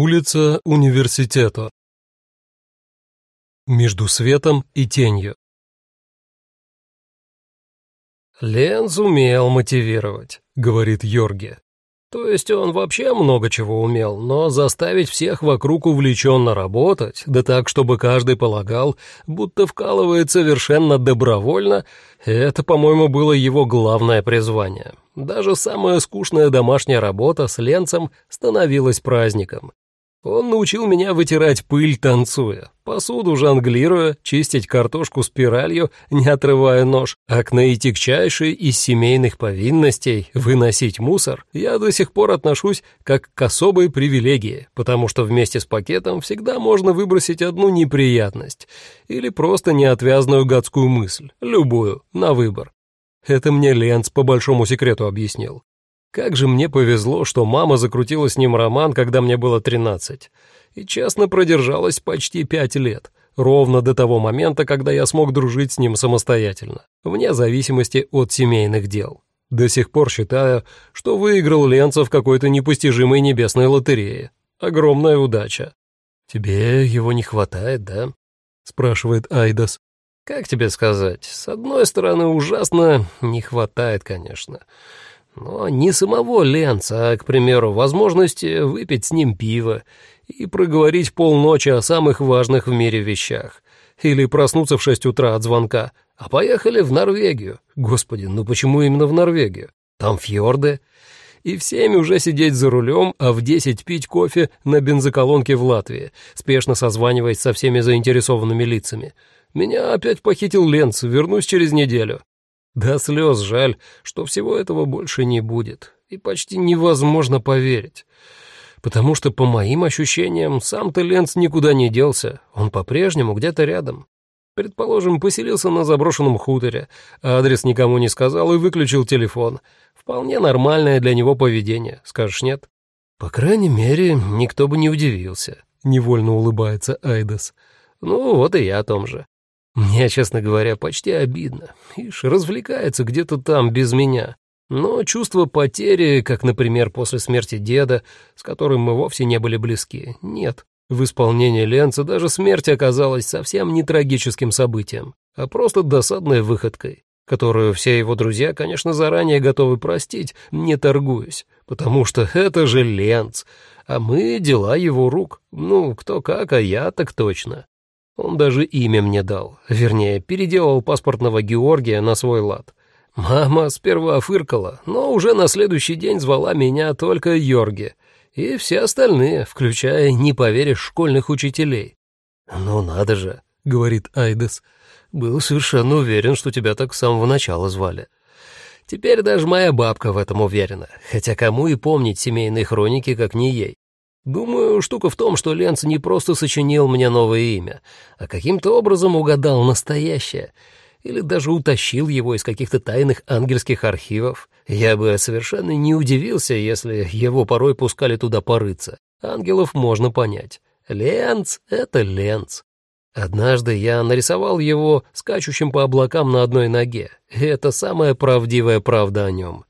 Улица Университета. Между светом и тенью. «Ленз умел мотивировать», — говорит Йорге. То есть он вообще много чего умел, но заставить всех вокруг увлеченно работать, да так, чтобы каждый полагал, будто вкалывает совершенно добровольно, это, по-моему, было его главное призвание. Даже самая скучная домашняя работа с Ленцем становилась праздником. Он научил меня вытирать пыль, танцуя, посуду жонглируя, чистить картошку спиралью, не отрывая нож, а к наитягчайшей из семейных повинностей выносить мусор я до сих пор отношусь как к особой привилегии, потому что вместе с пакетом всегда можно выбросить одну неприятность или просто неотвязную гадскую мысль, любую, на выбор. Это мне Ленц по большому секрету объяснил. Как же мне повезло, что мама закрутила с ним роман, когда мне было 13, и честно продержалась почти пять лет, ровно до того момента, когда я смог дружить с ним самостоятельно, вне зависимости от семейных дел. До сих пор считаю, что выиграл Ленцев какой-то непостижимой небесной лотереи. Огромная удача. «Тебе его не хватает, да?» — спрашивает Айдас. «Как тебе сказать? С одной стороны, ужасно не хватает, конечно». Но не самого Ленца, а, к примеру, возможности выпить с ним пиво и проговорить полночи о самых важных в мире вещах. Или проснуться в шесть утра от звонка. А поехали в Норвегию. Господи, ну почему именно в Норвегию? Там фьорды. И в семь уже сидеть за рулем, а в десять пить кофе на бензоколонке в Латвии, спешно созваниваясь со всеми заинтересованными лицами. Меня опять похитил Ленц, вернусь через неделю. До слез жаль, что всего этого больше не будет, и почти невозможно поверить. Потому что, по моим ощущениям, сам-то Ленц никуда не делся, он по-прежнему где-то рядом. Предположим, поселился на заброшенном хуторе, адрес никому не сказал и выключил телефон. Вполне нормальное для него поведение, скажешь нет? По крайней мере, никто бы не удивился, — невольно улыбается Айдас. Ну, вот и я о том же. Мне, честно говоря, почти обидно. Ишь, развлекается где-то там без меня. Но чувство потери, как, например, после смерти деда, с которым мы вовсе не были близки, нет. В исполнении Ленца даже смерть оказалась совсем не трагическим событием, а просто досадной выходкой, которую все его друзья, конечно, заранее готовы простить, не торгуясь, потому что это же Ленц, а мы — дела его рук. Ну, кто как, а я так точно. Он даже имя мне дал, вернее, переделал паспортного Георгия на свой лад. Мама сперва фыркала, но уже на следующий день звала меня только Йорги, и все остальные, включая, не поверишь, школьных учителей. «Ну надо же», — говорит Айдес, — «был совершенно уверен, что тебя так с самого начала звали». Теперь даже моя бабка в этом уверена, хотя кому и помнить семейные хроники, как не ей. Думаю, штука в том, что Ленц не просто сочинил мне новое имя, а каким-то образом угадал настоящее, или даже утащил его из каких-то тайных ангельских архивов. Я бы совершенно не удивился, если его порой пускали туда порыться. Ангелов можно понять. Ленц — это Ленц. Однажды я нарисовал его скачущим по облакам на одной ноге, это самая правдивая правда о нем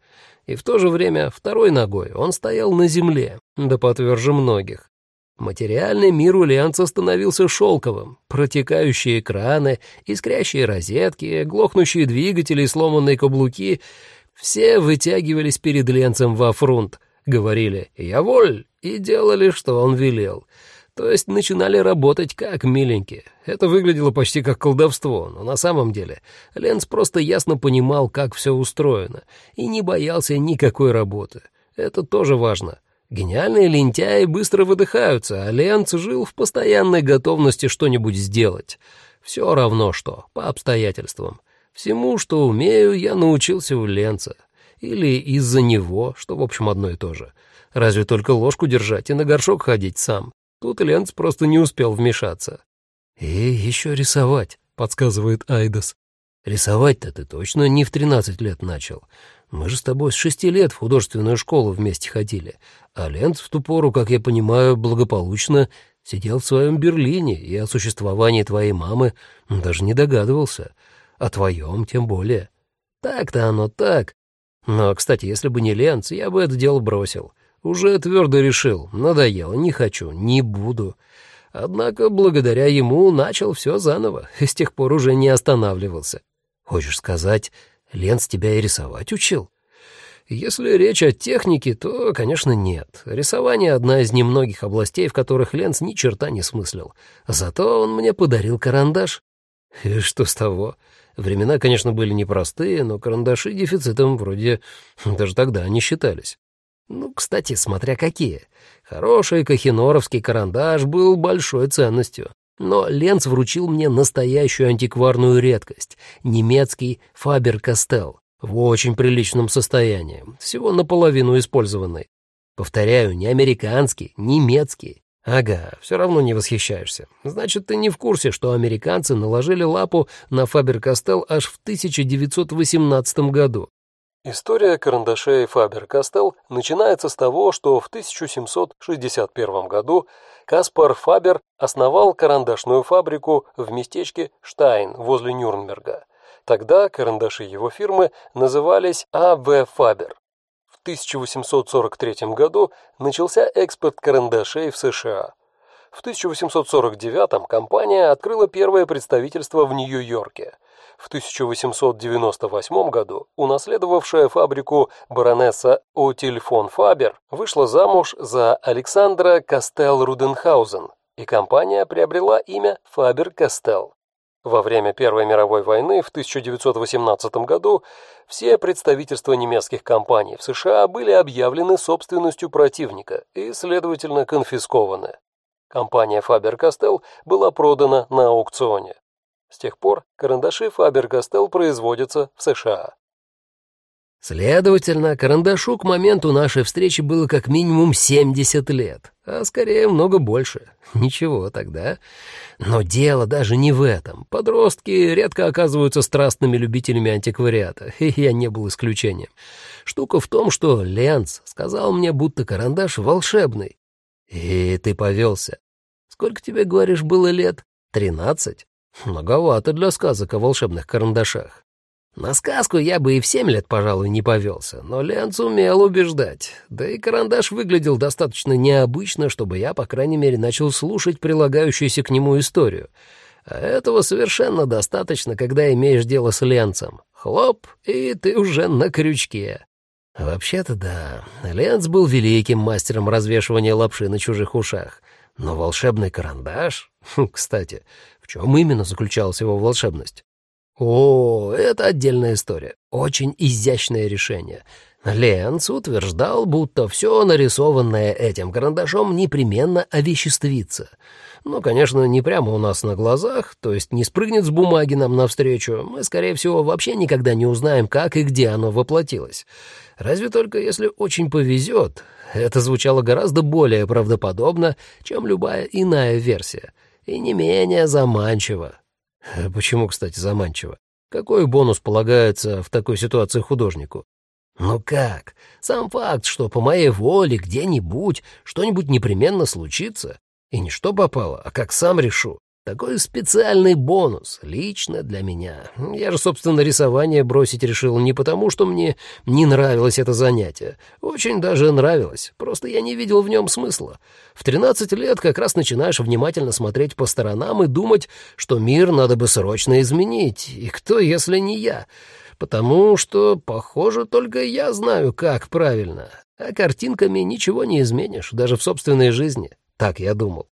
и в то же время второй ногой он стоял на земле, да потверже многих. Материальный мир у Ульянца становился шелковым, протекающие краны, искрящие розетки, глохнущие двигатели и сломанные каблуки — все вытягивались перед Ленцем во фронт, говорили «Я воль!» и делали, что он велел — то есть начинали работать как миленькие. Это выглядело почти как колдовство, но на самом деле Ленц просто ясно понимал, как все устроено, и не боялся никакой работы. Это тоже важно. Гениальные лентяи быстро выдыхаются, а Ленц жил в постоянной готовности что-нибудь сделать. Все равно что, по обстоятельствам. Всему, что умею, я научился у Ленца. Или из-за него, что, в общем, одно и то же. Разве только ложку держать и на горшок ходить сам. Тут Ленц просто не успел вмешаться. «И еще рисовать», — подсказывает Айдас. «Рисовать-то ты точно не в тринадцать лет начал. Мы же с тобой с шести лет в художественную школу вместе ходили, а Ленц в ту пору, как я понимаю, благополучно сидел в своем Берлине и о существовании твоей мамы даже не догадывался. О твоем тем более. Так-то оно так. Но, кстати, если бы не Ленц, я бы это дело бросил. Уже твердо решил, надоело, не хочу, не буду. Однако благодаря ему начал все заново и с тех пор уже не останавливался. Хочешь сказать, Ленц тебя и рисовать учил? Если речь о технике, то, конечно, нет. Рисование — одна из немногих областей, в которых Ленц ни черта не смыслил. Зато он мне подарил карандаш. И что с того? Времена, конечно, были непростые, но карандаши дефицитом вроде даже тогда не считались. Ну, кстати, смотря какие. Хороший кахиноровский карандаш был большой ценностью. Но Ленц вручил мне настоящую антикварную редкость — немецкий Фабер-Кастелл в очень приличном состоянии, всего наполовину использованный. Повторяю, не американский, немецкий. Ага, все равно не восхищаешься. Значит, ты не в курсе, что американцы наложили лапу на Фабер-Кастелл аж в 1918 году. История карандашей Фабер-Кастелл начинается с того, что в 1761 году Каспар Фабер основал карандашную фабрику в местечке Штайн возле Нюрнберга. Тогда карандаши его фирмы назывались А.В. Фабер. В 1843 году начался экспорт карандашей в США. В 1849 компания открыла первое представительство в Нью-Йорке. В 1898 году унаследовавшая фабрику баронесса Отиль фон Фабер вышла замуж за Александра Кастел-Руденхаузен, и компания приобрела имя Фабер-Кастел. Во время Первой мировой войны в 1918 году все представительства немецких компаний в США были объявлены собственностью противника и, следовательно, конфискованы. Компания Faber-Castell была продана на аукционе. С тех пор карандаши Faber-Castell производятся в США. Следовательно, карандашу к моменту нашей встречи было как минимум 70 лет, а скорее много больше. Ничего тогда. Но дело даже не в этом. Подростки редко оказываются страстными любителями антиквариата, и я не был исключением. Штука в том, что Ленц сказал мне, будто карандаш волшебный. И ты повелся. Сколько тебе, говоришь, было лет? Тринадцать? Многовато для сказок о волшебных карандашах. На сказку я бы и в семь лет, пожалуй, не повелся, но Ленц умел убеждать. Да и карандаш выглядел достаточно необычно, чтобы я, по крайней мере, начал слушать прилагающуюся к нему историю. А этого совершенно достаточно, когда имеешь дело с Ленцем. Хлоп, и ты уже на крючке. Вообще-то да, Ленц был великим мастером развешивания лапши на чужих ушах. Но волшебный карандаш? Кстати, в чем именно заключалась его волшебность? О, это отдельная история. Очень изящное решение. Ленц утверждал, будто все нарисованное этим карандашом непременно овеществится. Ну, конечно, не прямо у нас на глазах, то есть не спрыгнет с бумаги нам навстречу. Мы, скорее всего, вообще никогда не узнаем, как и где оно воплотилось. Разве только если очень повезет. Это звучало гораздо более правдоподобно, чем любая иная версия, и не менее заманчиво. Почему, кстати, заманчиво? Какой бонус полагается в такой ситуации художнику? Ну как? Сам факт, что по моей воле где-нибудь что-нибудь непременно случится. И не что попало, а как сам решу. Такой специальный бонус, лично для меня. Я же, собственно, рисование бросить решил не потому, что мне не нравилось это занятие. Очень даже нравилось, просто я не видел в нем смысла. В 13 лет как раз начинаешь внимательно смотреть по сторонам и думать, что мир надо бы срочно изменить. И кто, если не я? Потому что, похоже, только я знаю, как правильно. А картинками ничего не изменишь, даже в собственной жизни. Так я думал.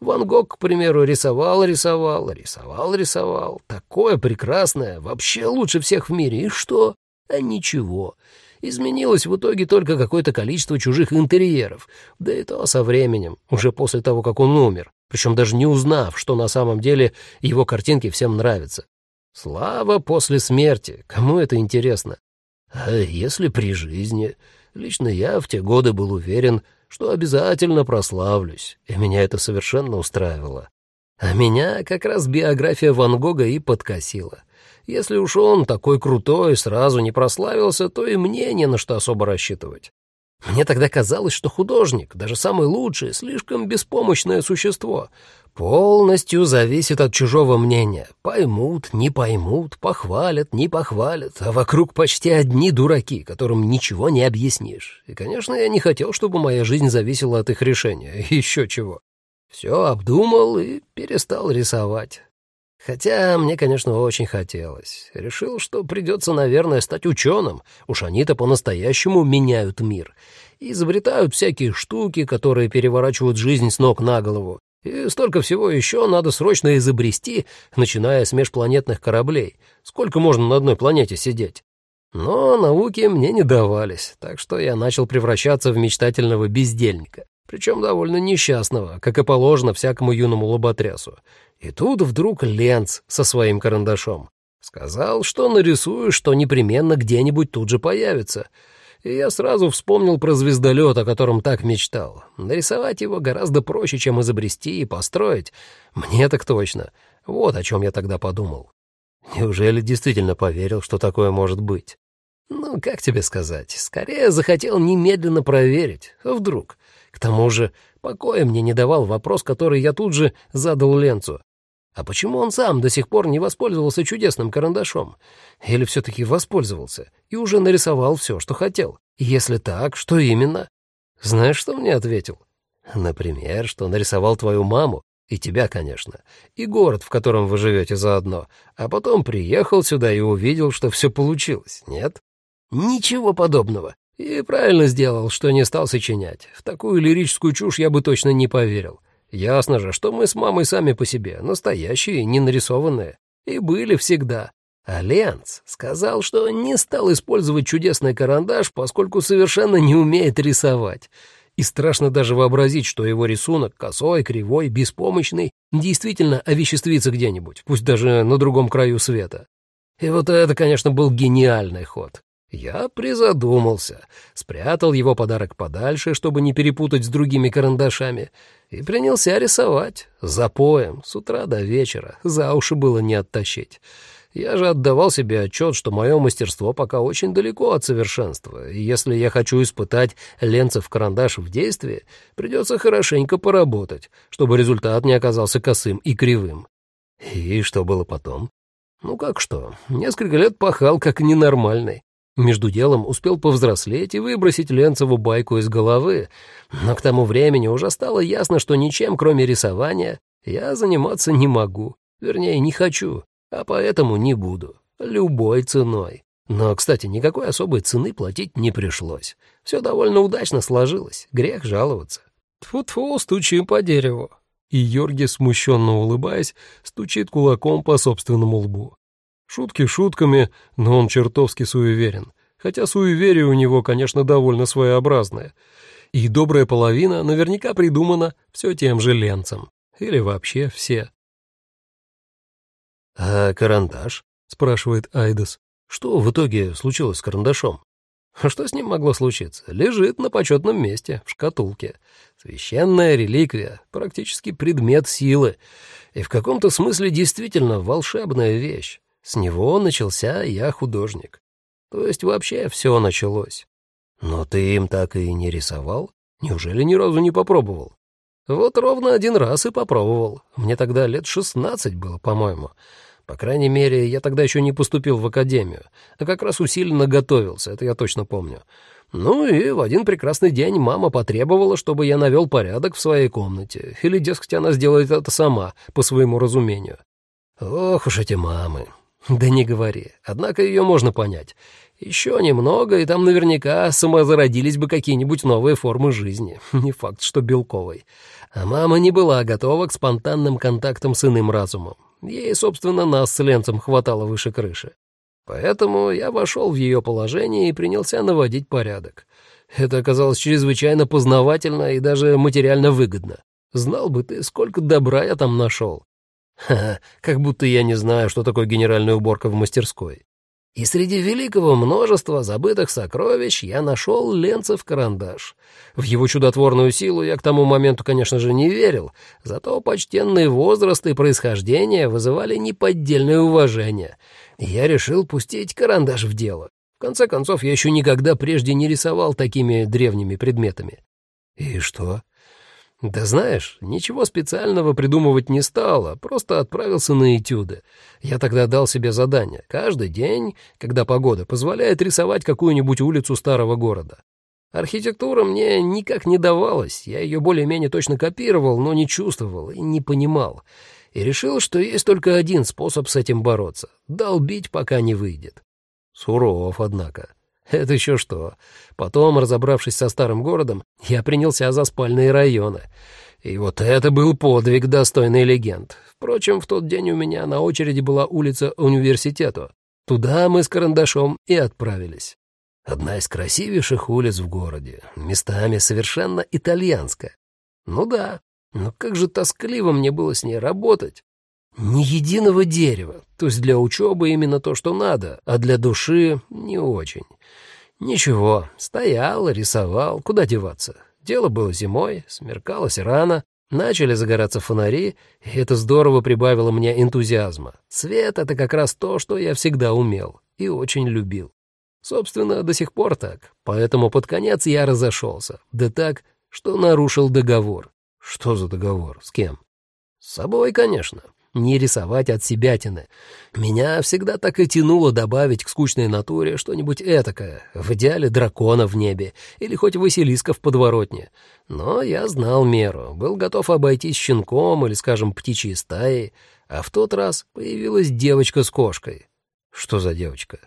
Ван Гог, к примеру, рисовал, рисовал, рисовал, рисовал. Такое прекрасное, вообще лучше всех в мире. И что? А ничего. Изменилось в итоге только какое-то количество чужих интерьеров. Да и то со временем, уже после того, как он умер. Причем даже не узнав, что на самом деле его картинки всем нравятся. Слава после смерти. Кому это интересно? А если при жизни? Лично я в те годы был уверен, что обязательно прославлюсь, и меня это совершенно устраивало. А меня как раз биография Ван Гога и подкосила. Если уж он такой крутой сразу не прославился, то и мне не на что особо рассчитывать. Мне тогда казалось, что художник, даже самый лучший, слишком беспомощное существо. Полностью зависит от чужого мнения. Поймут, не поймут, похвалят, не похвалят. А вокруг почти одни дураки, которым ничего не объяснишь. И, конечно, я не хотел, чтобы моя жизнь зависела от их решения. Еще чего. Все обдумал и перестал рисовать. Хотя мне, конечно, очень хотелось. Решил, что придется, наверное, стать ученым. Уж они-то по-настоящему меняют мир. И изобретают всякие штуки, которые переворачивают жизнь с ног на голову. И столько всего еще надо срочно изобрести, начиная с межпланетных кораблей. Сколько можно на одной планете сидеть? Но науки мне не давались, так что я начал превращаться в мечтательного бездельника. Причем довольно несчастного, как и положено всякому юному лоботрясу. И тут вдруг Ленц со своим карандашом. Сказал, что нарисую, что непременно где-нибудь тут же появится. И я сразу вспомнил про звездолет, о котором так мечтал. Нарисовать его гораздо проще, чем изобрести и построить. Мне так точно. Вот о чем я тогда подумал. Неужели действительно поверил, что такое может быть? Ну, как тебе сказать? Скорее захотел немедленно проверить. Вдруг. К тому же покоя мне не давал вопрос, который я тут же задал Ленцу. А почему он сам до сих пор не воспользовался чудесным карандашом? Или все-таки воспользовался и уже нарисовал все, что хотел? Если так, что именно? Знаешь, что мне ответил? Например, что нарисовал твою маму, и тебя, конечно, и город, в котором вы живете заодно, а потом приехал сюда и увидел, что все получилось, нет? Ничего подобного. И правильно сделал, что не стал сочинять. В такую лирическую чушь я бы точно не поверил. Ясно же, что мы с мамой сами по себе, настоящие, не нарисованные, и были всегда. А Ленц сказал, что не стал использовать чудесный карандаш, поскольку совершенно не умеет рисовать. И страшно даже вообразить, что его рисунок, косой, кривой, беспомощный, действительно овеществится где-нибудь, пусть даже на другом краю света. И вот это, конечно, был гениальный ход. Я призадумался, спрятал его подарок подальше, чтобы не перепутать с другими карандашами, и принялся рисовать, запоем, с утра до вечера, за уши было не оттащить. Я же отдавал себе отчет, что мое мастерство пока очень далеко от совершенства, и если я хочу испытать ленцев карандаш в действии, придется хорошенько поработать, чтобы результат не оказался косым и кривым. И что было потом? Ну как что, несколько лет пахал как ненормальный. Между делом успел повзрослеть и выбросить Ленцеву байку из головы, но к тому времени уже стало ясно, что ничем, кроме рисования, я заниматься не могу, вернее, не хочу, а поэтому не буду, любой ценой. Но, кстати, никакой особой цены платить не пришлось. Все довольно удачно сложилось, грех жаловаться. Тьфу-тьфу, стучим по дереву. И Йорги, смущенно улыбаясь, стучит кулаком по собственному лбу. Шутки шутками, но он чертовски суеверен. Хотя суеверие у него, конечно, довольно своеобразное. И добрая половина наверняка придумана все тем же ленцем. Или вообще все. «А карандаш?» — спрашивает Айдас. «Что в итоге случилось с карандашом?» Что с ним могло случиться? Лежит на почетном месте, в шкатулке. Священная реликвия, практически предмет силы. И в каком-то смысле действительно волшебная вещь. С него начался я художник. То есть вообще все началось. Но ты им так и не рисовал? Неужели ни разу не попробовал? Вот ровно один раз и попробовал. Мне тогда лет шестнадцать было, по-моему. По крайней мере, я тогда еще не поступил в академию, а как раз усиленно готовился, это я точно помню. Ну и в один прекрасный день мама потребовала, чтобы я навел порядок в своей комнате, или, дескать, она сделает это сама, по своему разумению. Ох уж эти мамы. Да не говори. Однако ее можно понять. Еще немного, и там наверняка самозародились бы какие-нибудь новые формы жизни. Не факт, что белковой. А мама не была готова к спонтанным контактам с иным разумом. Ей, собственно, нас с Ленцем хватало выше крыши. Поэтому я вошел в ее положение и принялся наводить порядок. Это оказалось чрезвычайно познавательно и даже материально выгодно. Знал бы ты, сколько добра я там нашел. Ха, как будто я не знаю, что такое генеральная уборка в мастерской. И среди великого множества забытых сокровищ я нашел Ленцев карандаш. В его чудотворную силу я к тому моменту, конечно же, не верил, зато почтенный возраст и происхождение вызывали неподдельное уважение. я решил пустить карандаш в дело. В конце концов, я еще никогда прежде не рисовал такими древними предметами. И что? Да знаешь, ничего специального придумывать не стало, просто отправился на этюды. Я тогда дал себе задание. Каждый день, когда погода позволяет рисовать какую-нибудь улицу старого города. Архитектура мне никак не давалась, я ее более-менее точно копировал, но не чувствовал и не понимал. И решил, что есть только один способ с этим бороться — долбить, пока не выйдет. Суров, однако. Это еще что. Потом, разобравшись со старым городом, я принялся за спальные районы. И вот это был подвиг, достойный легенд. Впрочем, в тот день у меня на очереди была улица Университету. Туда мы с карандашом и отправились. Одна из красивейших улиц в городе, местами совершенно итальянская. Ну да, но как же тоскливо мне было с ней работать. Ни единого дерева, то есть для учебы именно то, что надо, а для души не очень. Ничего, стоял, рисовал, куда деваться. Дело было зимой, смеркалось рано, начали загораться фонари, и это здорово прибавило мне энтузиазма. Свет — это как раз то, что я всегда умел и очень любил. Собственно, до сих пор так, поэтому под конец я разошелся, да так, что нарушил договор. Что за договор? С кем? С собой, конечно. Не рисовать от себятины. Меня всегда так и тянуло добавить к скучной натуре что-нибудь этакое, в идеале дракона в небе или хоть Василиска в подворотне. Но я знал меру, был готов обойтись щенком или, скажем, птичьей стаей, а в тот раз появилась девочка с кошкой. Что за девочка?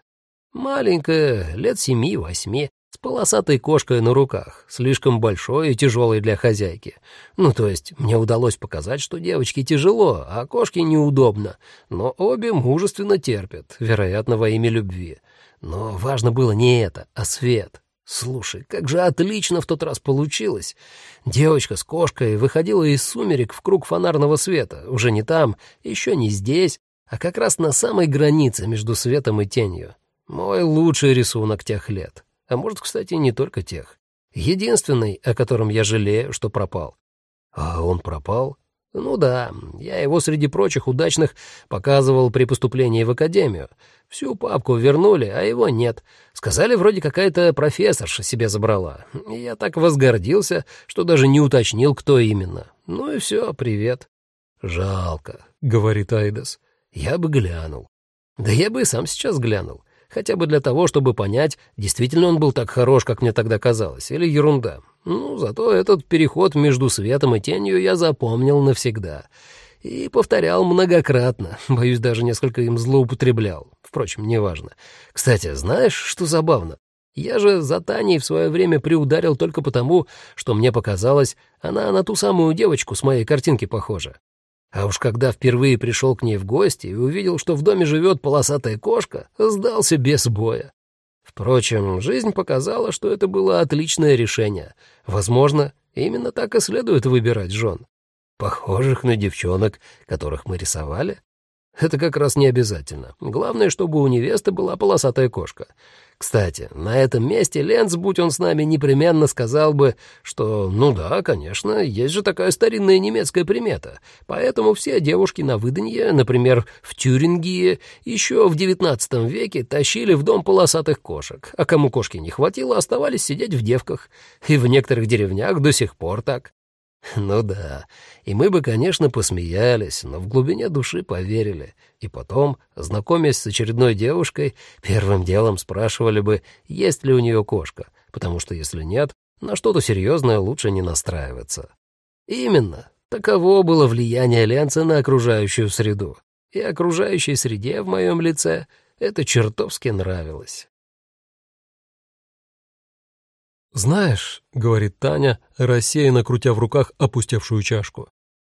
Маленькая, лет семи-восьми, с полосатой кошкой на руках, слишком большой и тяжелой для хозяйки. Ну, то есть мне удалось показать, что девочке тяжело, а кошке неудобно, но обе мужественно терпят, вероятно, во имя любви. Но важно было не это, а свет. Слушай, как же отлично в тот раз получилось. Девочка с кошкой выходила из сумерек в круг фонарного света, уже не там, еще не здесь, а как раз на самой границе между светом и тенью. Мой лучший рисунок тех лет. А может, кстати, не только тех. Единственный, о котором я жалею, что пропал. А он пропал? Ну да, я его среди прочих удачных показывал при поступлении в академию. Всю папку вернули, а его нет. Сказали, вроде какая-то профессорша себе забрала. Я так возгордился, что даже не уточнил, кто именно. Ну и все, привет. «Жалко», — говорит Айдас. «Я бы глянул». «Да я бы и сам сейчас глянул хотя бы для того, чтобы понять, действительно он был так хорош, как мне тогда казалось, или ерунда. Ну, зато этот переход между светом и тенью я запомнил навсегда. И повторял многократно, боюсь, даже несколько им злоупотреблял. Впрочем, неважно. Кстати, знаешь, что забавно? Я же за Таней в свое время приударил только потому, что мне показалось, она на ту самую девочку с моей картинки похожа. А уж когда впервые пришел к ней в гости и увидел, что в доме живет полосатая кошка, сдался без боя. Впрочем, жизнь показала, что это было отличное решение. Возможно, именно так и следует выбирать жен. Похожих на девчонок, которых мы рисовали? Это как раз не обязательно. Главное, чтобы у невесты была полосатая кошка. Кстати, на этом месте Ленц, будь он с нами, непременно сказал бы, что, ну да, конечно, есть же такая старинная немецкая примета, поэтому все девушки на выданье, например, в Тюрингии, еще в XIX веке тащили в дом полосатых кошек, а кому кошки не хватило, оставались сидеть в девках, и в некоторых деревнях до сих пор так. Ну да, и мы бы, конечно, посмеялись, но в глубине души поверили. И потом, знакомясь с очередной девушкой, первым делом спрашивали бы, есть ли у нее кошка, потому что если нет, на что-то серьезное лучше не настраиваться. Именно, таково было влияние Ленца на окружающую среду. И окружающей среде в моем лице это чертовски нравилось. «Знаешь», — говорит Таня, рассеянно крутя в руках опустевшую чашку,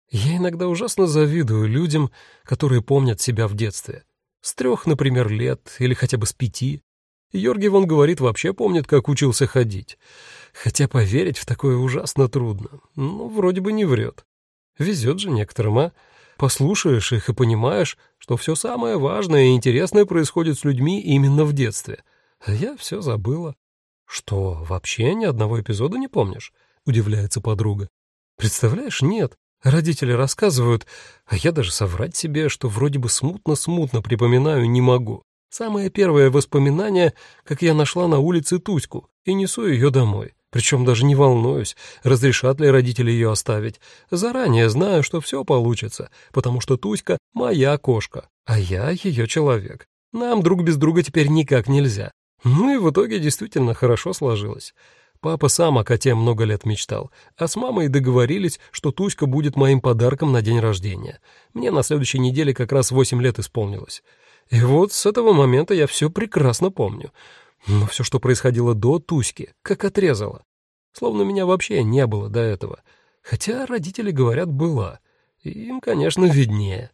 «я иногда ужасно завидую людям, которые помнят себя в детстве. С трех, например, лет или хотя бы с пяти. Йорги вон говорит, вообще помнит, как учился ходить. Хотя поверить в такое ужасно трудно. Ну, вроде бы не врет. Везет же некоторым, а? Послушаешь их и понимаешь, что все самое важное и интересное происходит с людьми именно в детстве. А я все забыла. «Что, вообще ни одного эпизода не помнишь?» — удивляется подруга. «Представляешь, нет. Родители рассказывают, а я даже соврать себе, что вроде бы смутно-смутно припоминаю, не могу. Самое первое воспоминание, как я нашла на улице Туську и несу ее домой. Причем даже не волнуюсь, разрешат ли родители ее оставить. Заранее знаю, что все получится, потому что Туська — моя кошка, а я ее человек. Нам друг без друга теперь никак нельзя. Ну и в итоге действительно хорошо сложилось. Папа сам о коте много лет мечтал, а с мамой договорились, что Туська будет моим подарком на день рождения. Мне на следующей неделе как раз восемь лет исполнилось. И вот с этого момента я все прекрасно помню. Но все, что происходило до Туськи, как отрезало. Словно меня вообще не было до этого. Хотя родители говорят, была. Им, конечно, виднее.